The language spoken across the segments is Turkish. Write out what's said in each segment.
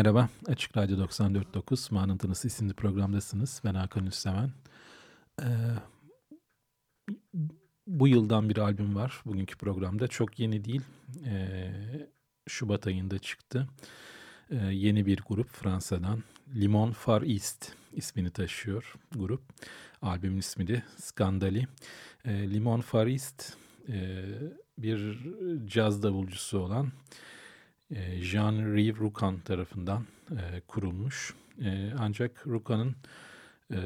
Merhaba, Açık Radyo 94.9 Manıntınız isimli programdasınız. Ben Hakan Üstemen. Ee, bu yıldan bir albüm var bugünkü programda. Çok yeni değil, ee, Şubat ayında çıktı. Ee, yeni bir grup Fransa'dan. Limon Far East ismini taşıyor grup. Albümün ismi de Skandali. Ee, Limon Far East e, bir caz davulcusu olan Jean-Rive Rucan tarafından e, kurulmuş. E, ancak Rucan'ın e,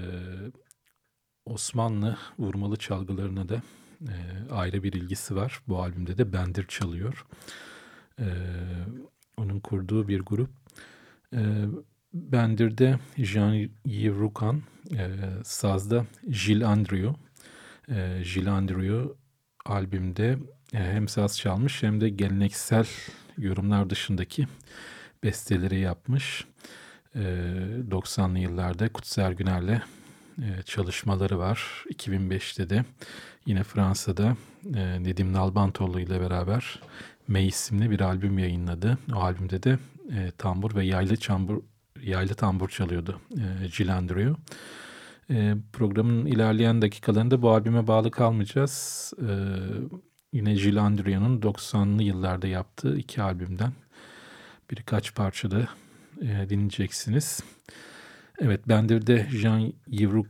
Osmanlı vurmalı çalgılarına da e, ayrı bir ilgisi var. Bu albümde de bendir çalıyor. E, onun kurduğu bir grup. E, bendir'de Jean-Yves Rucan, e, sazda Gilles Andrieu. E, Gilles Andrieu albümde hem saz çalmış hem de geleneksel yorumlar dışındaki besteleri yapmış. 90'lı yıllarda Kutser Güner'le çalışmaları var. 2005'te de yine Fransa'da Nedim Nalbantoğlu ile beraber May isimli bir albüm yayınladı. O albümde de tambur ve yaylı çambur yaylı tambur çalıyordu Jill programın ilerleyen dakikalarında bu albüme bağlı kalmayacağız. Yine Jill Andrea'nın 90'lı yıllarda yaptığı iki albümden birkaç parçada e, dinleyeceksiniz. Evet, Bender'de Jean Yves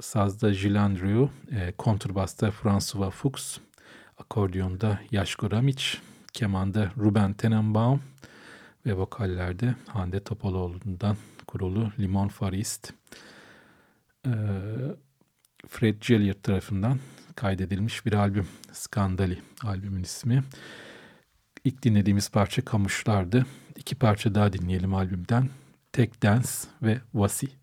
sazda Jill Andrew, e, kontrbasta François Fuchs, akordiyonda Yaşko Ramic, kemanda Ruben Tenenbaum ve vokallerde Hande Topaloğlu'ndan kurulu Limon Farist. E, Fred Gilliard tarafından kaydedilmiş bir albüm. Skandali albümün ismi. İlk dinlediğimiz parça Kamuşlar'dı. İki parça daha dinleyelim albümden. Tek Dance ve Vasi.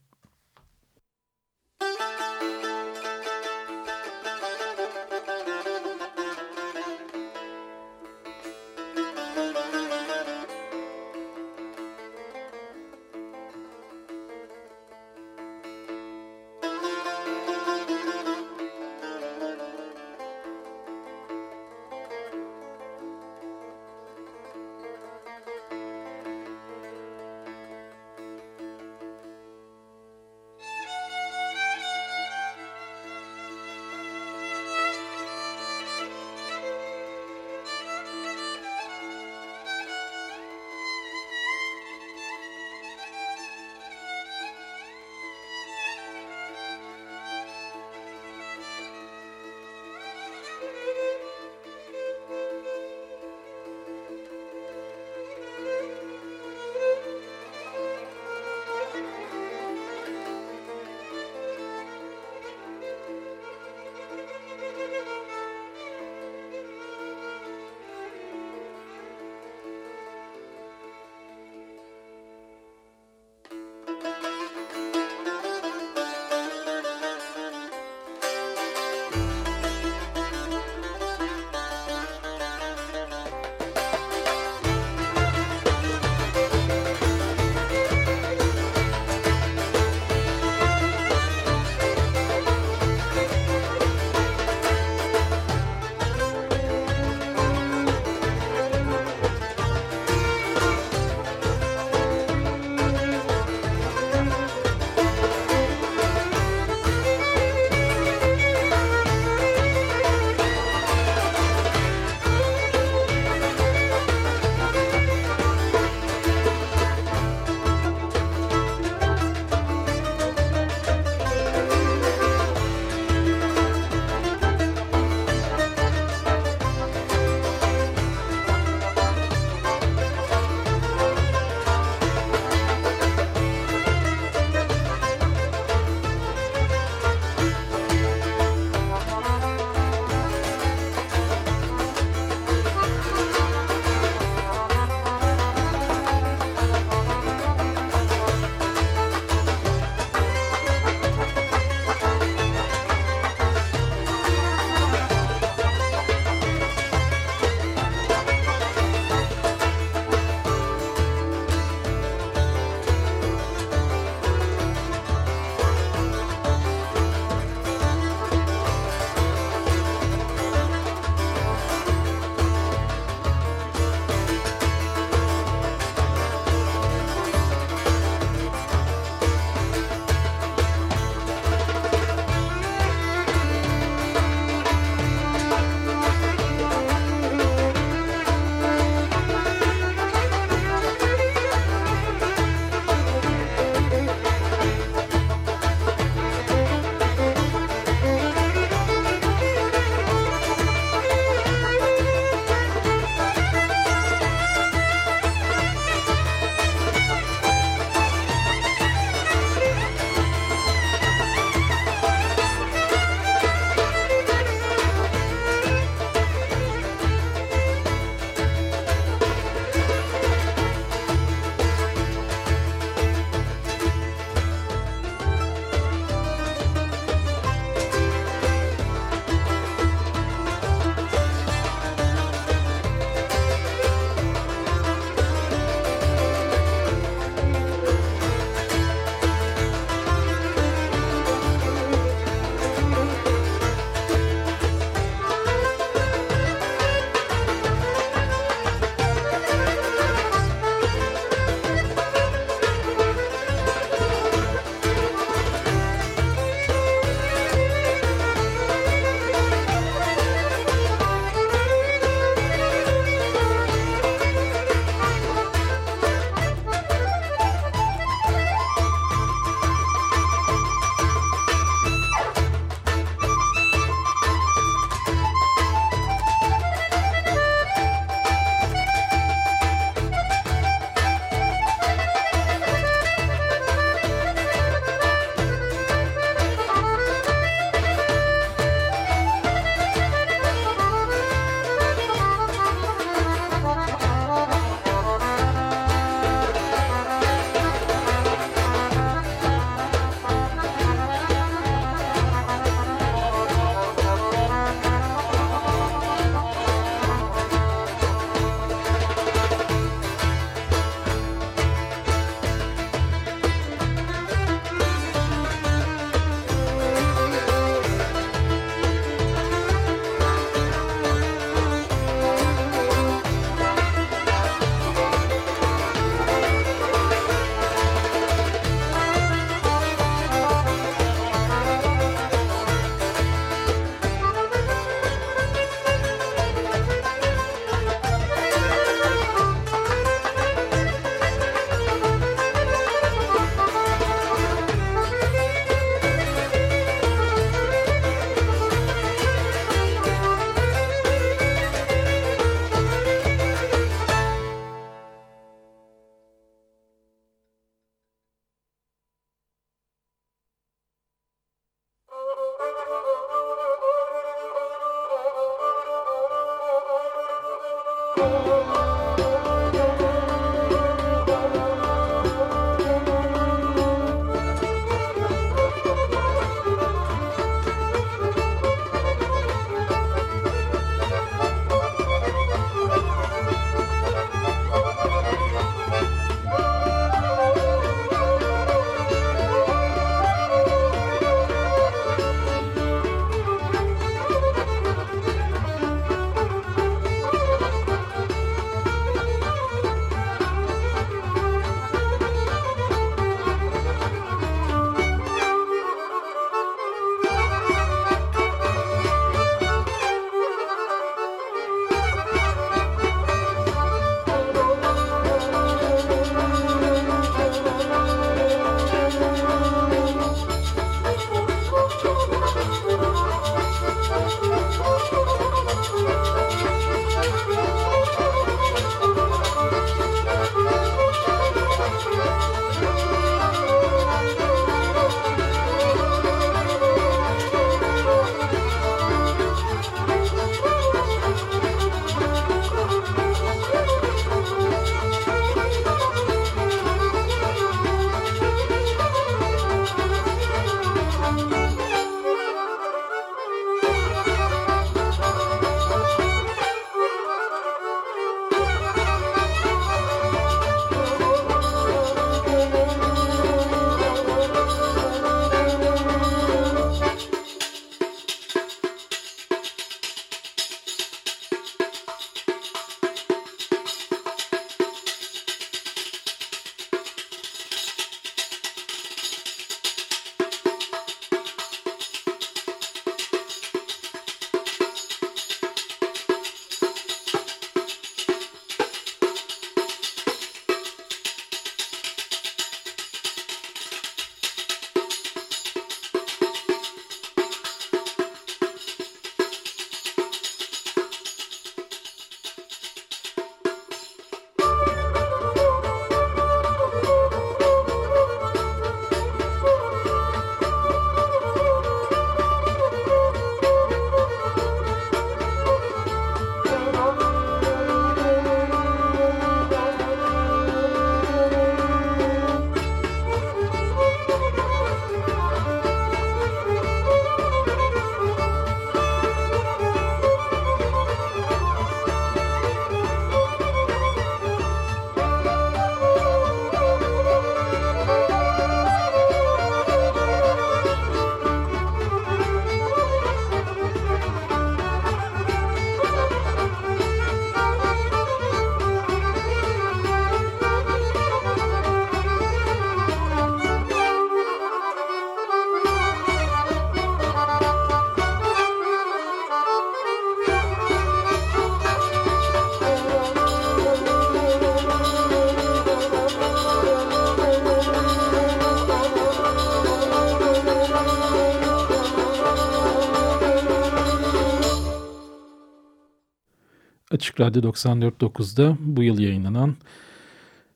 Açık Radyo 94.9'da bu yıl yayınlanan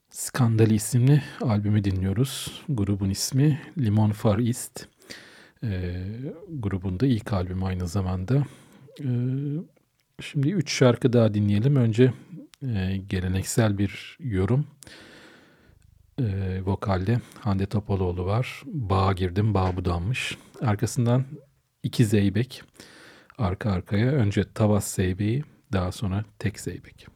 Skandali isimli albümü dinliyoruz. Grubun ismi Limon Far East. E, grubun da ilk albüm aynı zamanda. E, şimdi üç şarkı daha dinleyelim. Önce e, geleneksel bir yorum. E, vokalde Hande Topaloğlu var. Bağa girdim, bağ budanmış. Arkasından iki zeybek arka arkaya. Önce Tavas Zeybeği, daha sonra Tek Zeybek.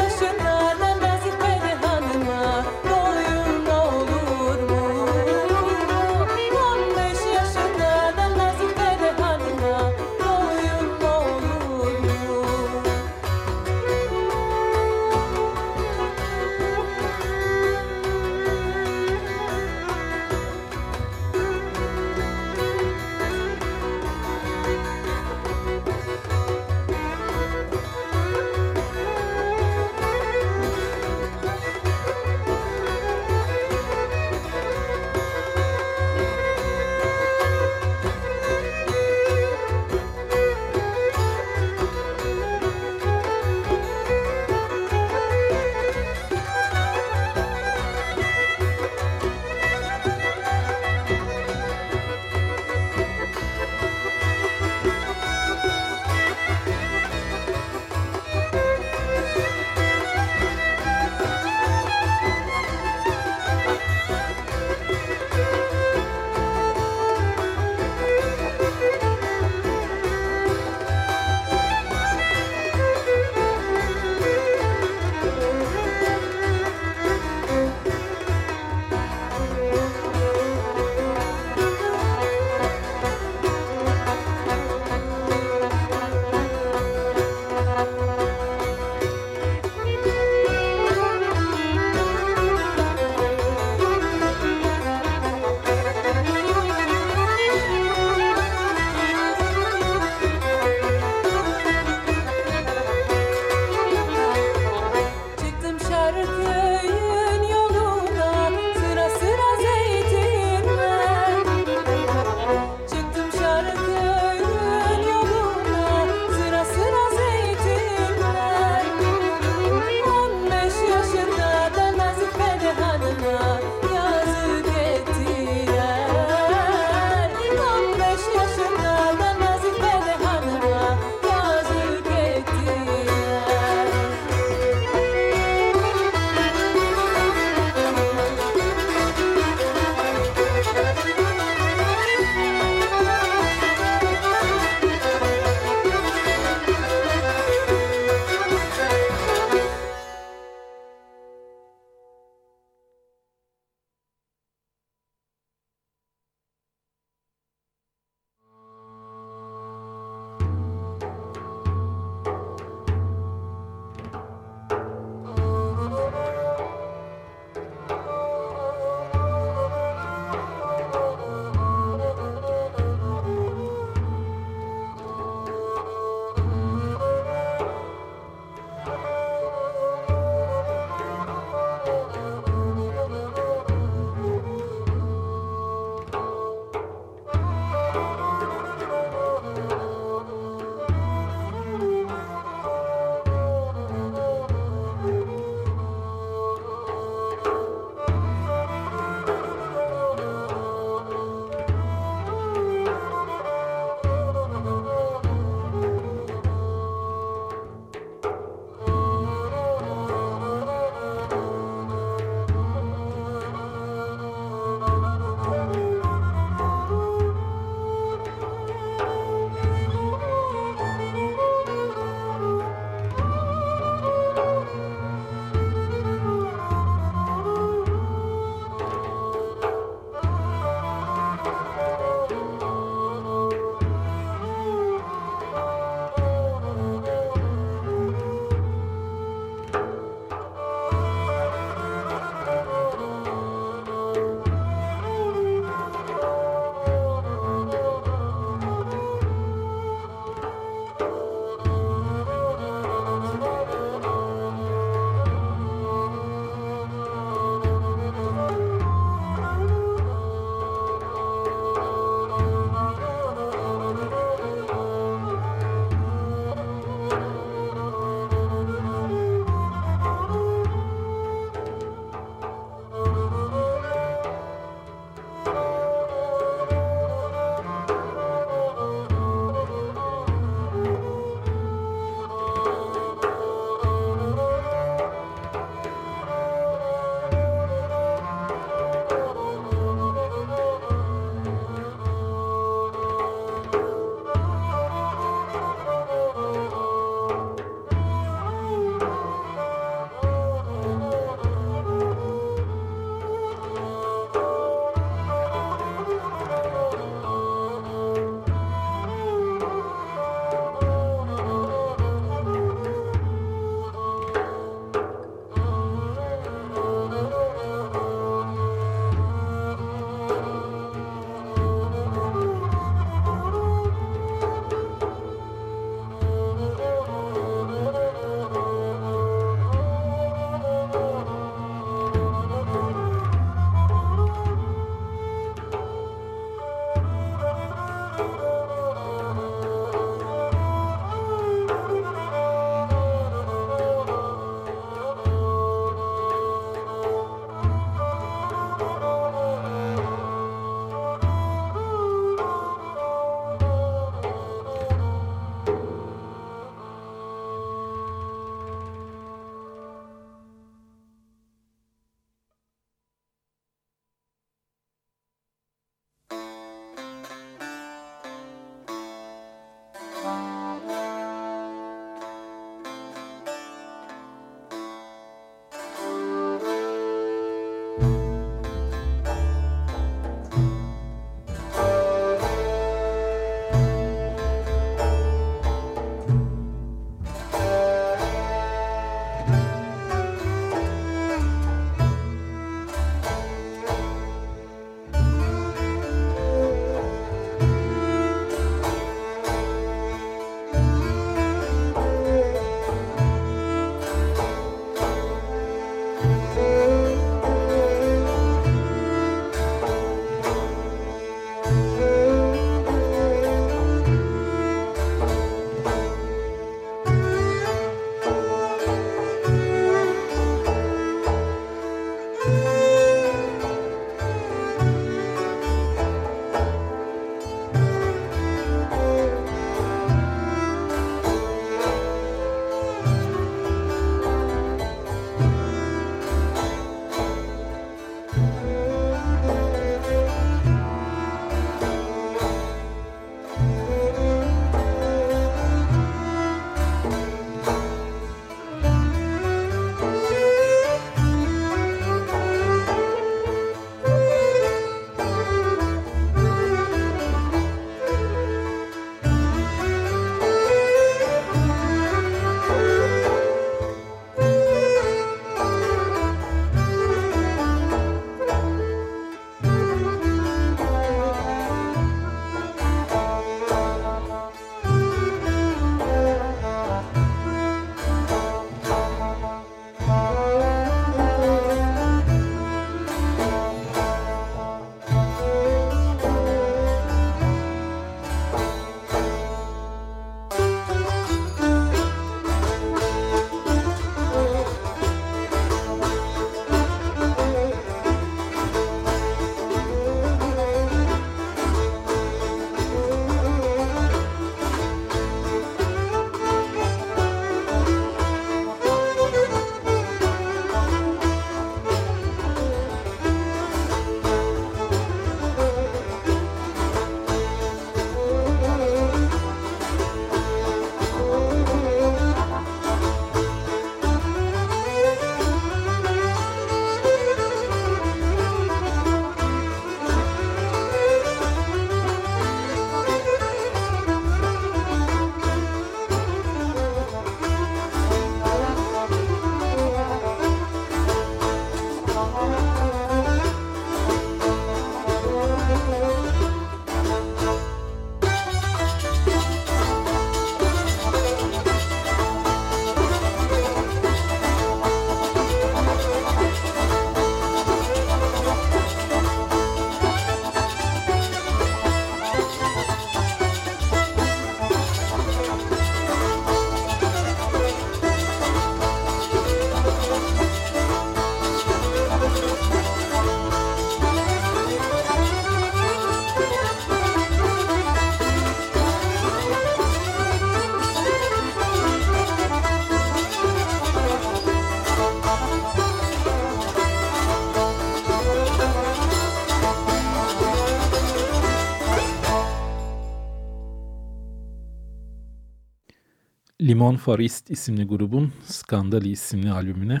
Limon Forest isimli grubun Skandali isimli albümüne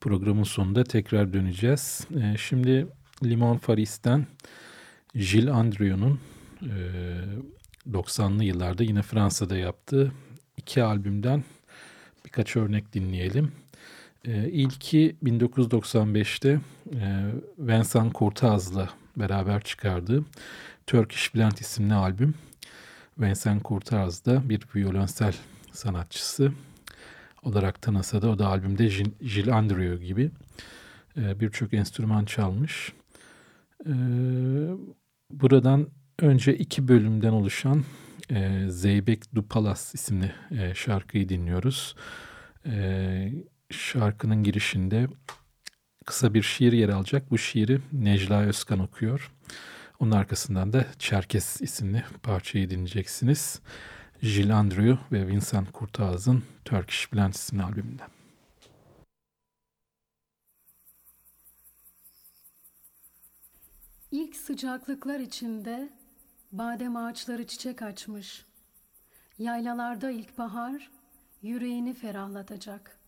programın sonunda tekrar döneceğiz. E, şimdi Limon Forest'ten Gilles Andrieux'un e, 90'lı yıllarda yine Fransa'da yaptığı iki albümden birkaç örnek dinleyelim. E, ilki 1995'te e, Vincent Cortaz'la beraber çıkardığı Turkish Blend isimli albüm. Vincent Cortaz bir violonsel sanatçısı olarak tanısa da o da albümde Gilles Andrieux gibi e, birçok enstrüman çalmış. E, buradan önce iki bölümden oluşan e, Zeybek du Palas isimli şarkıyı dinliyoruz. Şarkının girişinde kısa bir şiir yer alacak. Bu şiiri Necla Özkan okuyor. Onun arkasından da Çerkes isimli parçayı dinleyeceksiniz. Gilles Andrew ve Vincent Kurtaz'ın Turkish Blend isimli albümünden. İlk sıcaklıklar içinde badem ağaçları çiçek açmış. Yaylalarda ilkbahar yüreğini ferahlatacak.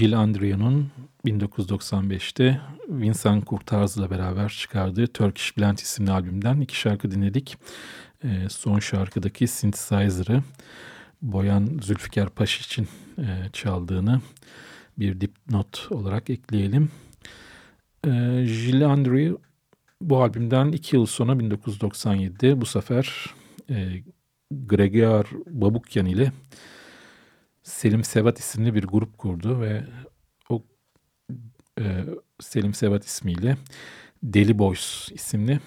Gilles Andrieu'nun 1995'te Vincent Kurtarz'la beraber çıkardığı Turkish Blend isimli albümden iki şarkı dinledik. E, son şarkıdaki synthesizer'ı Boyan Zülfikar Paş için e, çaldığını bir dipnot olarak ekleyelim. E, Gilles Andrieu bu albümden iki yıl sonra 1997'de bu sefer e, Gregor Babukyan ile Selim Sevat isimli bir grup kurdu ve o e, Selim Sevat ismiyle Deli Boys isimli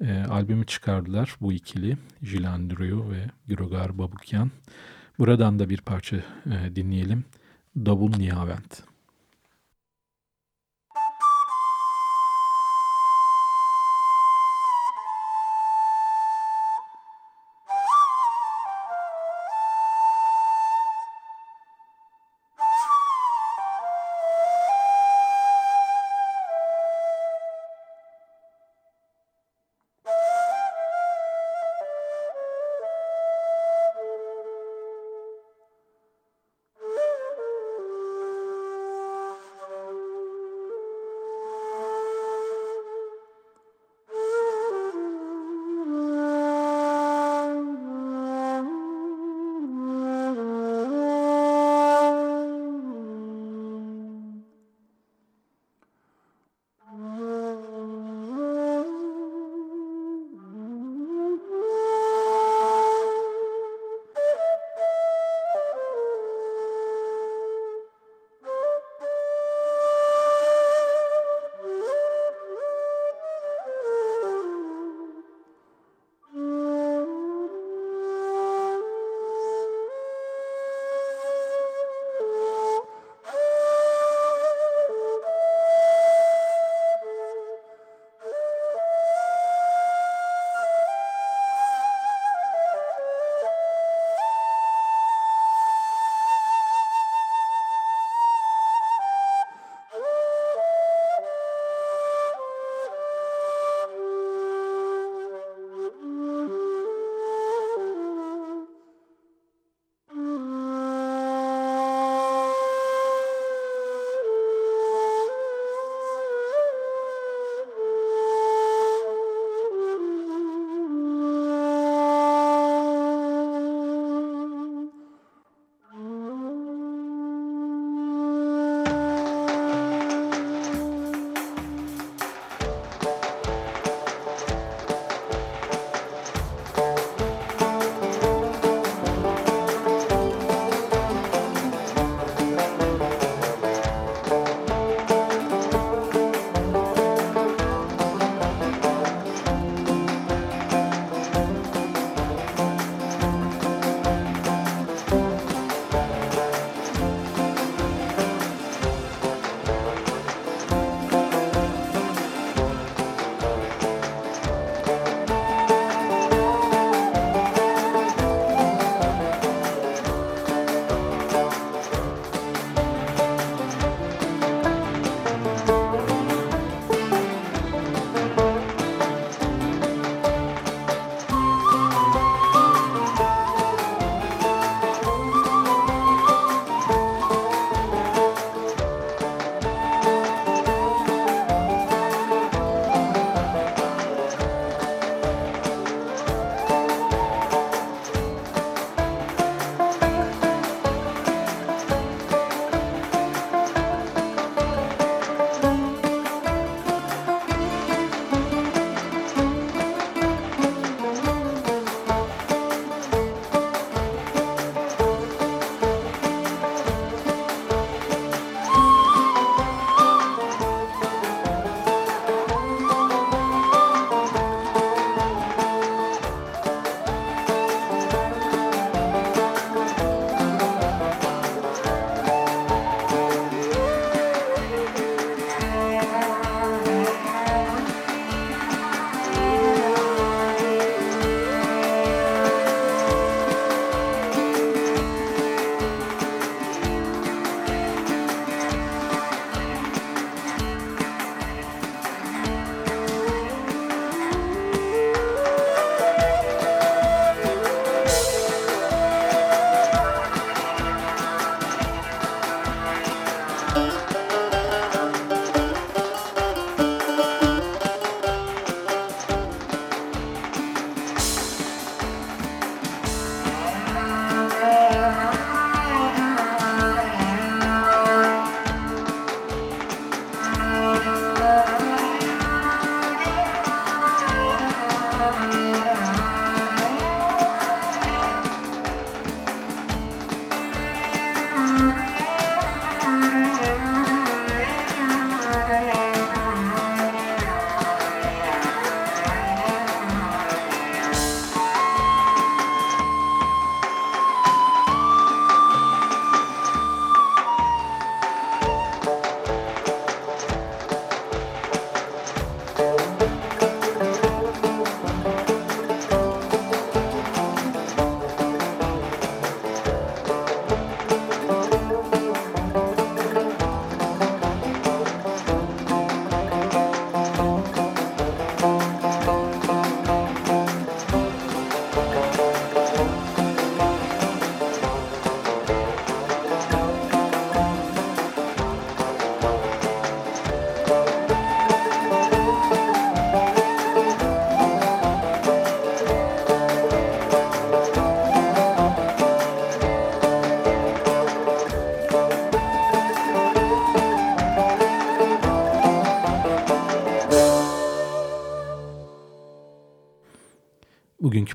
e, albümü çıkardılar bu ikili Jilandrio ve Grogar Babukyan. Buradan da bir parça e, dinleyelim. Double Nihavent.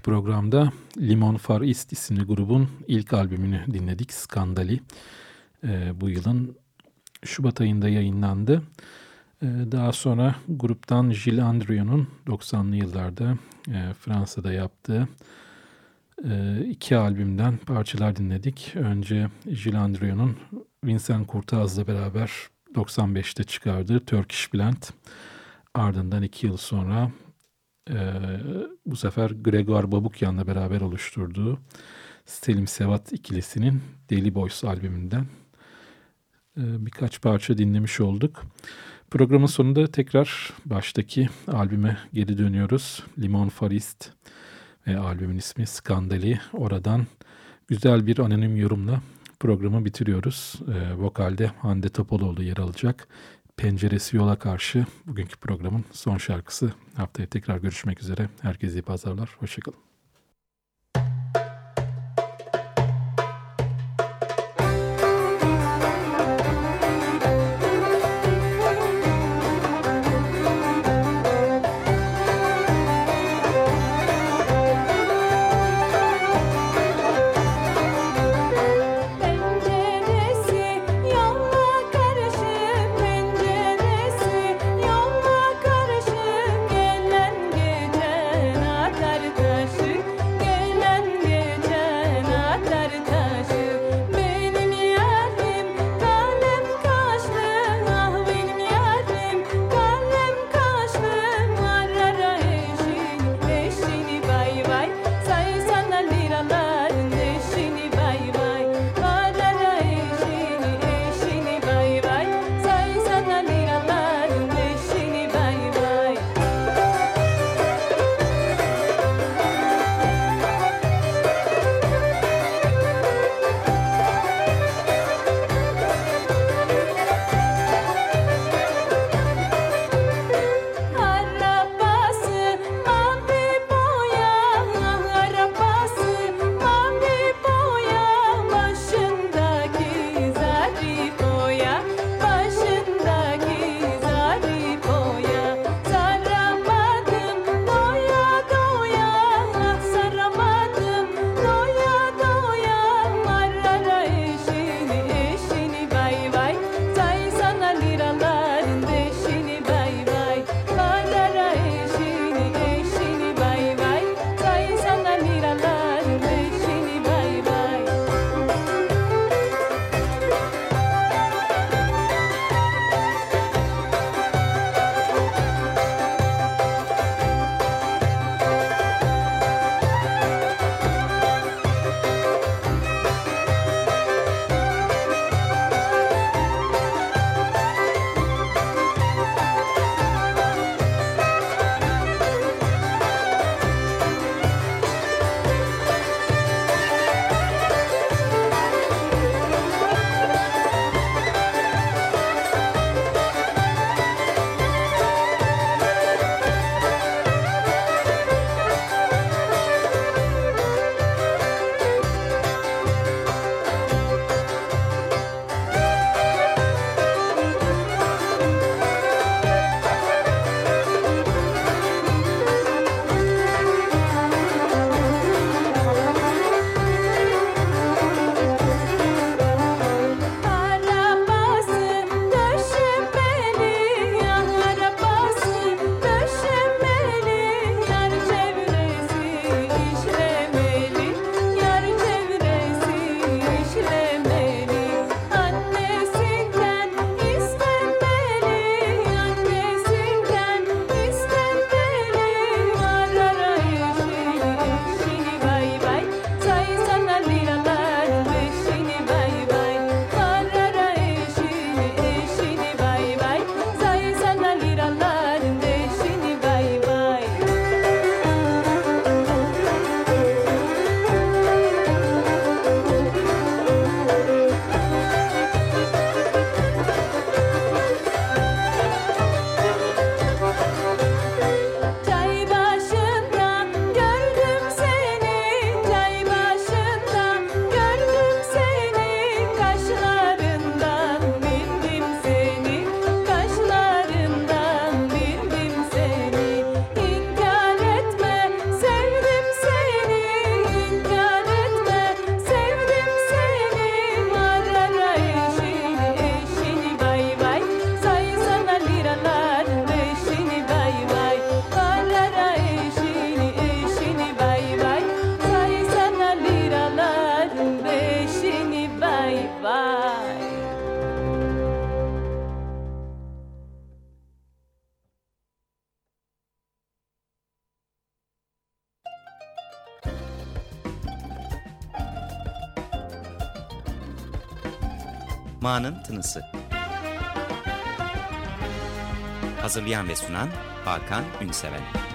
Programda Limon Far East isimli grubun ilk albümünü dinledik. Skandali. E, bu yılın Şubat ayında yayınlandı. E, daha sonra gruptan Gilles Andrion'un 90'lı yıllarda e, Fransa'da yaptığı e, iki albümden parçalar dinledik. Önce Gilles Andrion'un Vincent Kurtaz'la beraber 95'te çıkardığı Turkish Blend. Ardından iki yıl sonra e, bu sefer Gregor Babukyan'la beraber oluşturduğu Selim Sevat ikilisinin Deli Boys albümünden e, birkaç parça dinlemiş olduk. Programın sonunda tekrar baştaki albüme geri dönüyoruz. Limon Farist ve albümün ismi Skandali. Oradan güzel bir anonim yorumla programı bitiriyoruz. E, vokalde Hande Topaloğlu yer alacak. Penceresi yola karşı bugünkü programın son şarkısı. Haftaya tekrar görüşmek üzere. Herkese iyi pazarlar. Hoşçakalın. Ma'nın Tınısı. Hazırlayan ve sunan Hakan Ünseven.